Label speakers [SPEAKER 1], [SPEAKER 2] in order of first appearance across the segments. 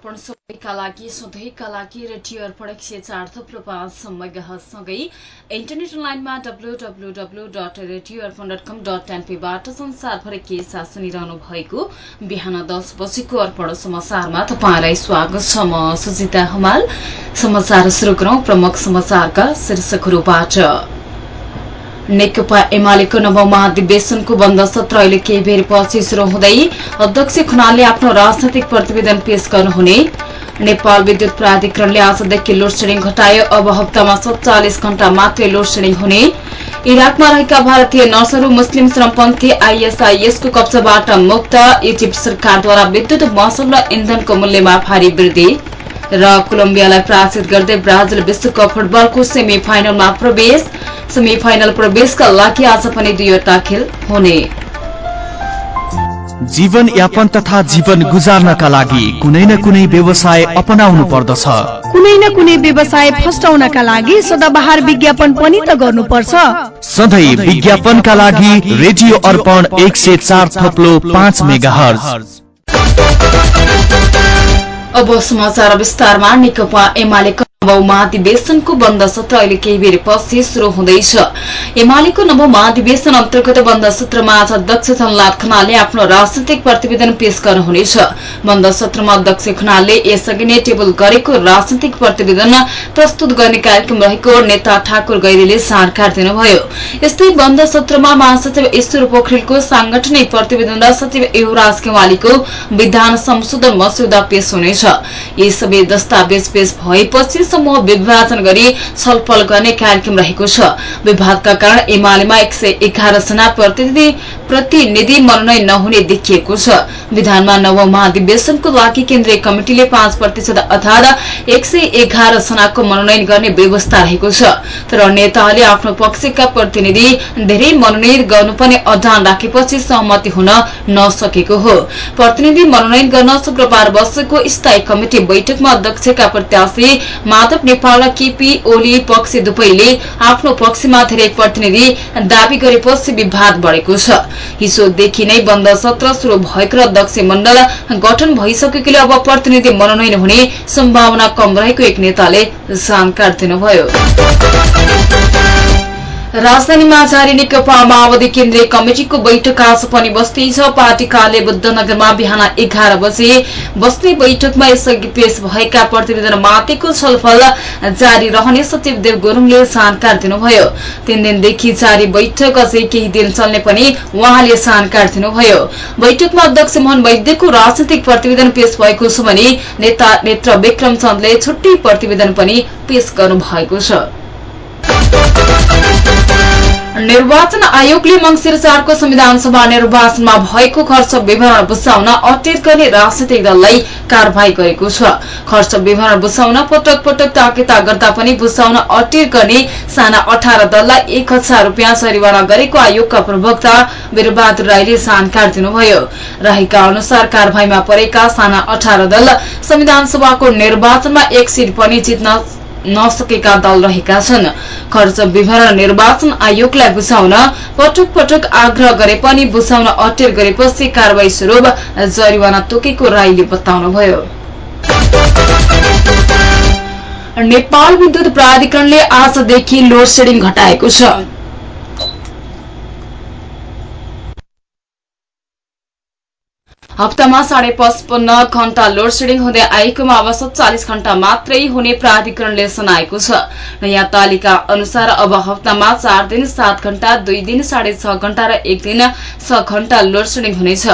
[SPEAKER 1] अर्पण सबैका लागि सधैँका लागि रेडियो अर्पण एक सय चार थुप्रो पाँच मेगासँगै इन्टरनेट लाइनमा W W W dot radio Arpan dot com dot एनपीबाट संसारभरि के साथ सुनिरहनु भएको बिहान दस बजेको अर्पण समाचारमा तपाईँलाई स्वागत छ। म सुजिता हमाल। समाचार शुरू गरौं प्रमुख समाचारका शीर्षकहरूबाट। नेकपा एमालेको नवौं महाधिवेशनको बन्द सत्र अहिले केही बेर पछि शुरू हुँदै अध्यक्ष खनालले आफ्नो राजनैतिक प्रतिवेदन पेश गर्नुहुने। नेपाल विद्युत प्राधिकरणले आजदेखि लोडसेडिङ घटायो। अब हप्तामा सत्तालिस घण्टा मात्रै लोडसेडिङ हुने। इराकमा रहेका भारतीय नर्सहरू मुस्लिम श्रमपन्थी आइएसआइएसको कब्जाबाट मुक्त। इजिप्ट सरकारद्वारा विद्युत महसुल र इन्धनको मूल्यमा भारी वृद्धि। र कोलम्बियालाई पराजित गर्दै ब्राजिल विश्वकप फुटबलको सेमी फाइनलमा प्रवेश। सेमी फाइनल प्रवेशका लागि आज पनि दुईवटा खेल हुने।
[SPEAKER 2] जीवन यापन तथा जीवन गुजार्नका लागि कुनै न कुनै व्यवसाय अपनाउनु पर्दछ।
[SPEAKER 3] कुनै न कुनै व्यवसाय फस्टाउनका लागि सदाबहार विज्ञापन पनि त गर्नुपर्छ।
[SPEAKER 2] सधैँ विज्ञापनका लागि रेडियो अर्पण एक सय चार थप्लो पाँच मेगा
[SPEAKER 1] अब समाचार विस्तारमा नेकपा एमालेका नवौं महाधिवेशनको बन्द सत्र अहिले केही बेर पछि शुरू हुँदैछ। एमालेको नवौं महाधिवेशन अन्तर्गत बन्द सत्रमा आज अध्यक्ष धनलाल खनालले आफ्नो राजनैतिक प्रतिवेदन पेश गर्नुहुनेछ। बन्द सत्रमा अध्यक्ष खनालले यसअघि नै टेबल गरेको राजनैतिक प्रतिवेदन प्रस्तुत गर्ने कार्यक्रम रहेको नेता ठाकुर गैरीले जानकारी दिनुभयो। यस्तै बन्द सत्रमा महासचिव ईश्वर पोखरेलको सांगठनिक प्रतिवेदन र सचिव युवराज केवालीको विधान संशोधन मस्यौदा पेश हुनेछ। यी सबै दस्तावेज पेश भएपछि समूह विभाजन गरी छलफल गर्ने कार्यक्रम रहेको छ। विवादका कारण एमालेमा एक सय एघार जना प्रतिनिधि मनोनयन नहुने देखिएको छ। विधानमा नवौं महाधिवेशनको लागि केन्द्रीय कमिटिले पाँच प्रतिशत अर्थात एक सय एघार जनाको मनोनयन गर्ने व्यवस्था रहेको छ। तर नेताहरूले आफ्नो पक्षका प्रतिनिधि धेरै मनोनयन गर्नुपर्ने अडान राखेपछि सहमति हुन नसकेको हो। प्रतिनिधि मनोनयन गर्न शुक्रबार बसेको स्थायी कमिटि बैठकमा अध्यक्षका प्रत्याशी माधव नेपाल र केपी ओली पक्ष दुवैले आफ्नो पक्षमा धेरै प्रतिनिधि दावी गरेपछि विवाद बढ़ेको छ। हिजोदेखि नै बन्द सत्र शुरू भएको र अध्यक्ष मण्डल गठन भइसकेकोले अब प्रतिनिधि मनोनयन हुने सम्भावना कम रहेको एक नेताले जानकारी दिनुभयो। राजधानीमा जारी नेकपा माओवादी केन्द्रीय कमिटिको बैठक आज पनि बस्दैछ पार्टी कार्यालय बुद्धनगरमा बिहान एघार बजे बस्ने बैठकमा यसअघि पेश भएका प्रतिवेदन माथिको छलफल जारी रहने सचिव देव गुरूङले जानकारी दिनुभयो। तीन दिनदेखि जारी बैठक अझै केही दिन चल्ने पनि उहाँले जानकारी दिनुभयो। बैठकमा अध्यक्ष मोहन वैद्यको राजनैतिक प्रतिवेदन पेश भएको छ भने नेता नेत्र विक्रम चन्दले छुट्टै प्रतिवेदन पनि पेश गर्नु भएको छ। निर्वाचन आयोगले मंगिर चारको संविधान सभा निर्वाचनमा भएको खर्च विवरण बुझाउन अटेर गर्ने राजनैतिक दललाई कार्यवाही गरेको छ। खर्च विवरण बुझाउन पटक पटक ताकेता गर्दा पनि बुझाउन अटेर गर्ने साना अठार दललाई एक हजार रूपियाँ जरिवाना गरेको आयोगका प्रवक्ता वीरबहादुर राईले जानकारी दिनुभयो। रहेका अनुसार कार्यवाहीमा परेका साना अठार दल संविधान सभाको निर्वाचनमा एक सीट पनि जित्न नसकेका दल रहेका छन्। खर्च विवरण निर्वाचन आयोगलाई बुझाउन पटक पटक आग्रह गरे पनि बुझाउन अटेर गरेपछि कार्यवाही स्वरूप जरिवाना तोकेको राईले बताउनुभयो। नेपाल विद्युत प्राधिकरणले आजदेखि लोड सेडिङ घटाएको छ। हप्तामा साढे पचपन्न घण्टा लोड सेडिङ हुँदै आएकोमा अब सत्तालिस घण्टा मात्रै हुने प्राधिकरणले सुनाएको छ। नयाँ तालिका अनुसार अब हप्तामा चार दिन सात घण्टा दुई दिन साढे छ घण्टा र एक दिन छ घण्टा लोड सेडिङ हुनेछ।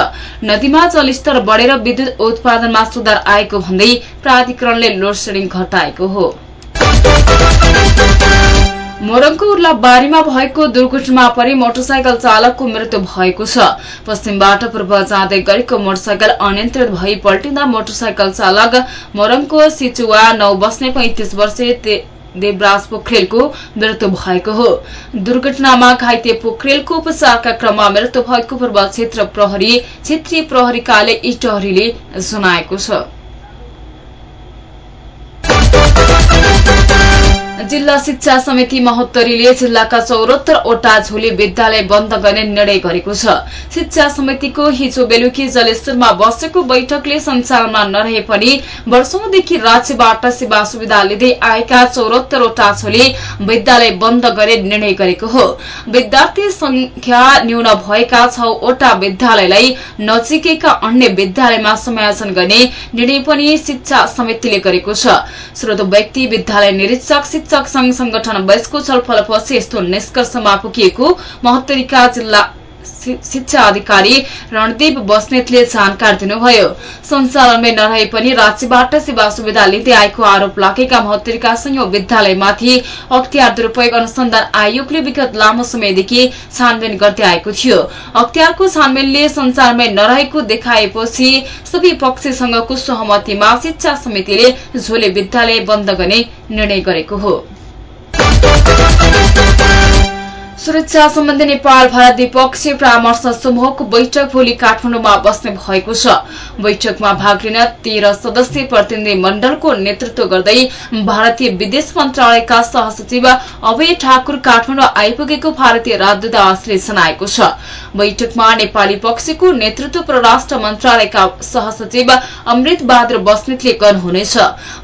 [SPEAKER 1] नदीमा जलस्तर बढेर विद्युत उत्पादनमा सुधार आएको भन्दै प्राधिकरणले लोड सेडिङ घटाएको हो। मोरङको उर्लाबारीमा भएको दुर्घटनामा परि मोटरसाइकल चालकको मृत्यु भएको छ। पश्चिमबाट पूर्व जाँदै गरेको मोटरसाइकल अनियन्त्रित भई पल्टिँदा मोटरसाइकल चालक मोरङको सिचुवा नौ बस्ने पैंतिस वर्षीय देवराज पोखरेलको मृत्यु भएको हो। दुर्घटनामा घाइते पोखरेलको उपचारका क्रममा मृत्यु भएको पूर्व क्षेत्र प्रहरी क्षेत्रीय प्रहरी कार्य इटहरीले जनाएको छ। जिल्ला शिक्षा समिति महोत्तरीले जिल्लाका चौरात्तरवटा झोली विद्यालय बन्द गर्ने निर्णय गरेको छ। शिक्षा समितिको हिजो बेलुकी जलेश्वरमा बसेको बैठकले सञ्चालनमा नरहे पनि वर्षौंदेखि राज्यबाट सेवा सुविधा लिँदै आएका चौरात्तरवटा झोली विद्यालय बन्द गर्ने निर्णय गरेको हो। विद्यार्थी संख्या न्यून भएका छवटा विद्यालयलाई नजिकैका अन्य विद्यालयमा समायोजन गर्ने निर्णय पनि शिक्षा समितिले गरेको छ। स्रोत व्यक्ति विद्यालय निरीक्षक शिक्षक संघ संगठन बैसको छलफलपछि यस्तो निष्कर्षमा पुगिएको महोत्तरीका जिल्ला शिक्षा अधिकारी रणदीप बस्नेतले जानकारी दिनुभयो सञ्चालनमै नरहे पनि राज्यबाट सेवा सुविधा लिँदै आएको आरोप लागेका महोत्तरीका संयौं विद्यालयमाथि अख्तियार दुरूपयोग अनुसन्धान आयोगले विगत लामो समयदेखि छानबिन गर्दै आएको थियो। अख्तियारको छानबिनले सञ्चालनमै नरहेको देखाएपछि सबै पक्षसँगको सहमतिमा शिक्षा समितिले झोले विद्यालय बन्द गर्ने निर्णय गरेको हो। सुरक्षा सम्बन्धी नेपाल भारत द्विपक्षीय परामर्श समूहको बैठक भोलि काठमाडौँमा बस्ने भएको छ। बैठकमा भाग लिन तेह्र सदस्यीय प्रतिनिधि मण्डलको नेतृत्व गर्दै भारतीय विदेश मन्त्रालयका सहसचिव अभय ठाकुर काठमाडौँ आइपुगेको भारतीय राजदूतावासले जनाएको छ। बैठकमा नेपाली पक्षको नेतृत्व परराष्ट्र मन्त्रालयका सहसचिव अमृत बहादुर बस्नेतले गर्नुहुनेछ।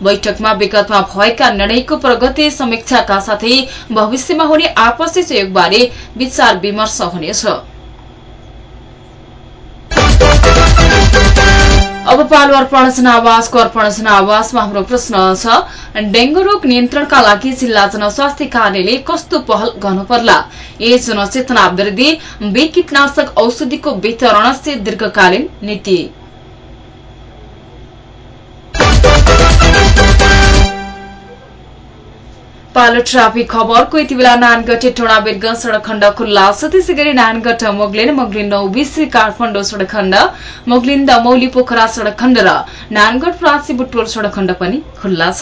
[SPEAKER 1] बैठकमा विगतमा भएका निर्णयको प्रगति समीक्षाका साथै भविष्यमा हुने आपसी सहयोगबारे विचार विमर्श हुनेछ। अब पालो अर्पण जनावासको अर्पण जनावासमा हाम्रो प्रश्न छ डेंगू रोग नियन्त्रणका लागि जिल्ला जनस्वास्थ्य कार्यालयले कस्तो पहल गर्नुपर्ला? ए जनचेतना वृद्धि बे कीटनाशक औषधिको वितरण से दीर्घकालीन नीति। पालो ट्राफिक खबरको यति बेला नानगढ टोडा बेदगंज सड़क खण्ड खुल्ला छ। त्यसै गरी नानगढ मोगलिन मोगलिन नौबिसी काठमाडौँ सड़क खण्ड मोगलिन दमौली पोखरा सड़क खण्ड र नानगढ प्रासी बुटोल सड़क खण्ड पनि खुल्ला छ।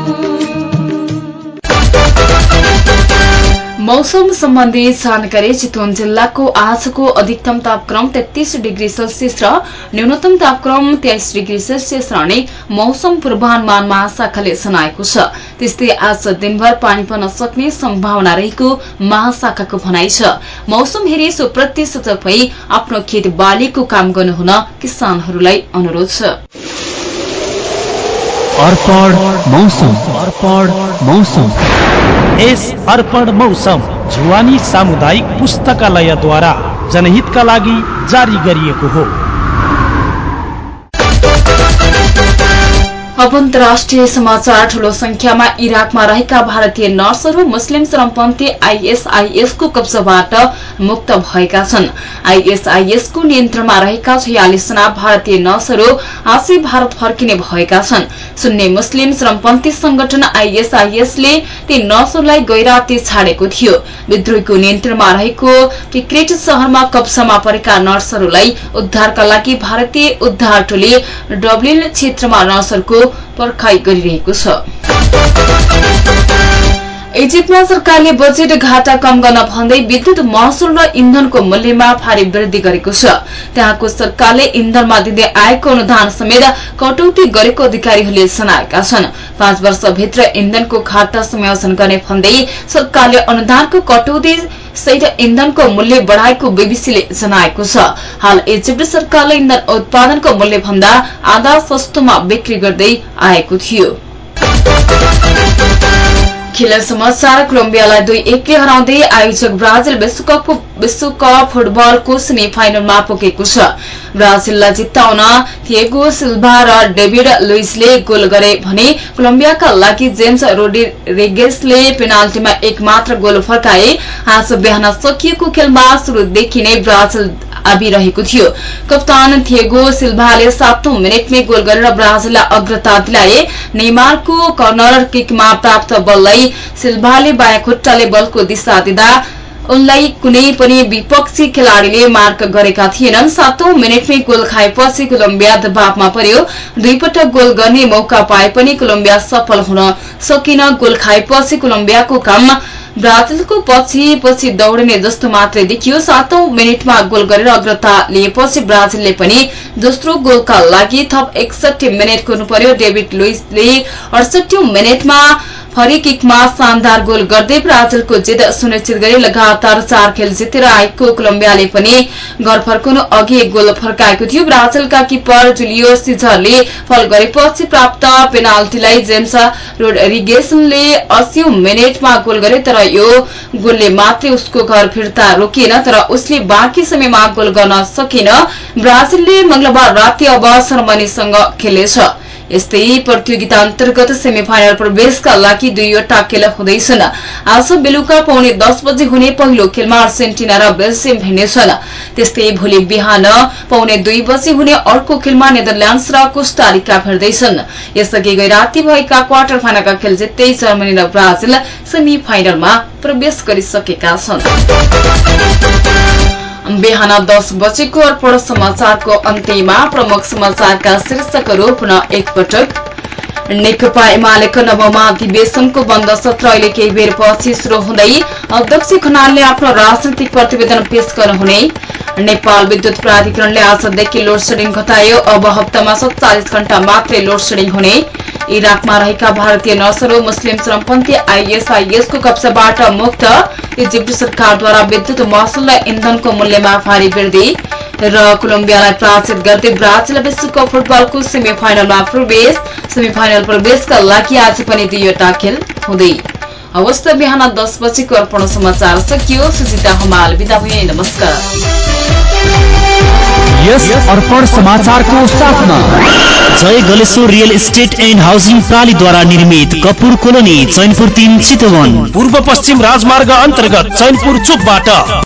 [SPEAKER 1] मौसम सम्बन्धी जानकारी चितवन जिल्लाको आजको अधिकतम तापक्रम तेत्तीस डिग्री सेल्सियस र न्यूनतम तापक्रम तेइस डिग्री सेल्सियस रहने मौसम पूर्वानुमान महाशाखाले जनाएको छ। त्यस्तै आज दिनभर पानी पर्न सक्ने सम्भावना रहेको महाशाखाको भनाइ छ। मौसम हेरी सोप्रति सतर्क भई आफ्नो खेत बालीको काम गर्नुहुन किसानहरूलाई अनुरोध छ।
[SPEAKER 2] अर्पण मौसम। अर्पण मौसम।
[SPEAKER 4] यस अर्पण मौसम जुवानी सामुदायिक पुस्तकालयद्वारा जनहितका लागि जारी गरिएको हो।
[SPEAKER 1] अब अन्तर्राष्ट्रिय समाचार ठूलो संख्यामा इराकमा रहेका भारतीय नर्सहरू मुस्लिम श्रमपन्थी आइएसआइएसको कब्जाबाट मुक्त भएका छन्। आइएसआइएसको नियन्त्रणमा रहेका छयालिसजना भारतीय नर्सहरू आजै भारत फर्किने भएका छन्। सुन्ने मुस्लिम श्रमपन्थी संगठन आइएसआइएसले ती नर्सहरूलाई गैराती छाडेको थियो। विद्रोहीको नियन्त्रणमा रहेको टिक्रेट शहरमा कब्जामा परेका नर्सहरूलाई उद्धारका लागि भारतीय उद्धार टोली डब्लिन क्षेत्रमा नर्सहरूको पर्खाई गरिरहेको छ। इजिप्टमा सरकारले बजेट घाटा कम गर्न भन्दै विद्युत महसुल र इन्धनको मूल्यमा भारी वृद्धि गरेको छ। त्यहाँको सरकारले इन्धनमा दिँदै आएको अनुदान समेत कटौती गरेको अधिकारीहरूले जनाएका छन्। पाँच वर्षभित्र इन्धनको घाटा समायोजन गर्ने भन्दै सरकारले अनुदानको कटौती सहित इन्धनको मूल्य बढ़ाएको बीबीसीले जनाएको छ। हाल इजिप्ट सरकारले इन्धन उत्पादनको मूल्य भन्दा आधा सस्तोमा बिक्री गर्दै आएको थियो। खेल समाचार कोलम्बियालाई दुई एकले हराउँदै आयोजक ब्राजिल विश्वकपको विश्वकप फुटबलको सेमी फाइनलमा पुगेको छ। ब्राजिललाई जिताउन थिएगो सिल्भा र डेभिड लुइसले गोल गरे भने कोलम्बियाका लागि जेम्स रोड्रिगेसले पेनाल्टीमा एक मात्र गोल फर्काए। आज बिहान सकिएको खेलमा शुरूदेखि नै ब्राजिल आबिरहेको थियो। कप्तान थिएगो सिल्भाले सातौं मिनटमै गोल गरेर ब्राजिललाई अग्रता दिलाए। नेमारको कर्नर किकमा प्राप्त बललाई सिल्भाले बायाँ खुट्टाले बलको दिशा दिँदा उनलाई कुनै पनि विपक्षी खेलाड़ीले मार्क गरेका थिएनन्। सातौं मिनटमै गोल खाएपछि कोलम्बिया दबावमा पर्यो। दुईपटक गोल गर्ने मौका पाए पनि कोलम्बिया सफल हुन सकिन गोल खाएपछि कोलम्बियाको काम ब्राजिलको पछि पछि दौड़ने जस्तो मात्रै देखियो। सातौं मिनटमा गोल गरेर अग्रता लिएपछि ब्राजिलले पनि दोस्रो गोलका लागि थप एकसठी मिनट कुर्नु पर्यो डेभिड लुइसले अडसठी मिनटमा फरी किकमा शानदार गोल गर्दै ब्राजिलको जित सुनिश्चित गरी लगातार चार खेल जितेर आएको कोलम्बियाले पनि घर फर्कनु अघि एक गोल फर्काएको थियो। ब्राजिलका किपर जुलियो सिजरले फल गरेपछि प्राप्त पेनाल्टीलाई जेम्स रोड्रिगेसनले अस्सी मिनटमा गोल गरे तर यो गोलले मात्रै उसको घर फिर्ता रोकिएन तर उसले बाँकी समयमा गोल गर्न सकेन। ब्राजिलले मंगलबार राति अब जर्मनीसँग खेल्नेछ यस्तै प्रतियोगिता अन्तर्गत सेमी फाइनल प्रवेशका लागि दुईवटा खेल हुँदैछन्। आज बेलुका पाउने दस बजे हुने पहिलो खेलमा अर्जेन्टिना र बेल्जियम भिड्नेछन्। त्यस्तै भोलि बिहान पाउने दुई बजे हुने अर्को खेलमा नेदरल्याण्ड्स र कोष्टारिका भिड्दैछन् यसअघि गई राति भएका क्वार्टर फाइनलका खेल जित्दै जर्मनी र ब्राजिल सेमी फाइनलमा प्रवेश गरिसकेका छन्। बिहान दस बजेको अर्पण समाचारको अन्त्यमा प्रमुख समाचारका शीर्षकहरू पुनः एकपटक। नेकपा एमालेको नवमा अधिवेशनको बन्द सत्र अहिले केही बेर पछि शुरू हुँदै अध्यक्ष खनालले आफ्नो राजनैतिक प्रतिवेदन पेश गर्नुहुने। नेपाल विद्युत प्राधिकरणले आजदेखि लोड सेडिङ घटायो। अब हप्तामा सत्तालिस घण्टा मात्रै लोड सेडिङ हुने। इराकमा रहेका भारतीय नर्सहरू मुस्लिम श्रमपन्थी आइएसआइएसको कब्जाबाट मुक्त। इजिप्ट सरकारद्वारा विद्युत महसुल र इन्धनको मूल्यमा भारी वृद्धि र कोलम्बियालाई पराजित गर्दै ब्राजिल विश्वकप फुटबलको सेमी फाइनलमा प्रवेश। सेमी फाइनल प्रवेशका लागि आज पनि दुईवटा खेल हुँदै। बिहान दस बजेको अर्पण समाचार सकियो। सुजिता हमाल बिदा भए। नमस्कार।
[SPEAKER 4] यस अर्पण समाचारको साथमा
[SPEAKER 5] Jay Galeshwar real estate and housing प्रणालीद्वारा निर्मित कपुर कोलोनी चैनपुर तिन चितवन
[SPEAKER 4] पूर्व पश्चिम राजमार्ग अन्तर्गत चैनपुर चोकबाट।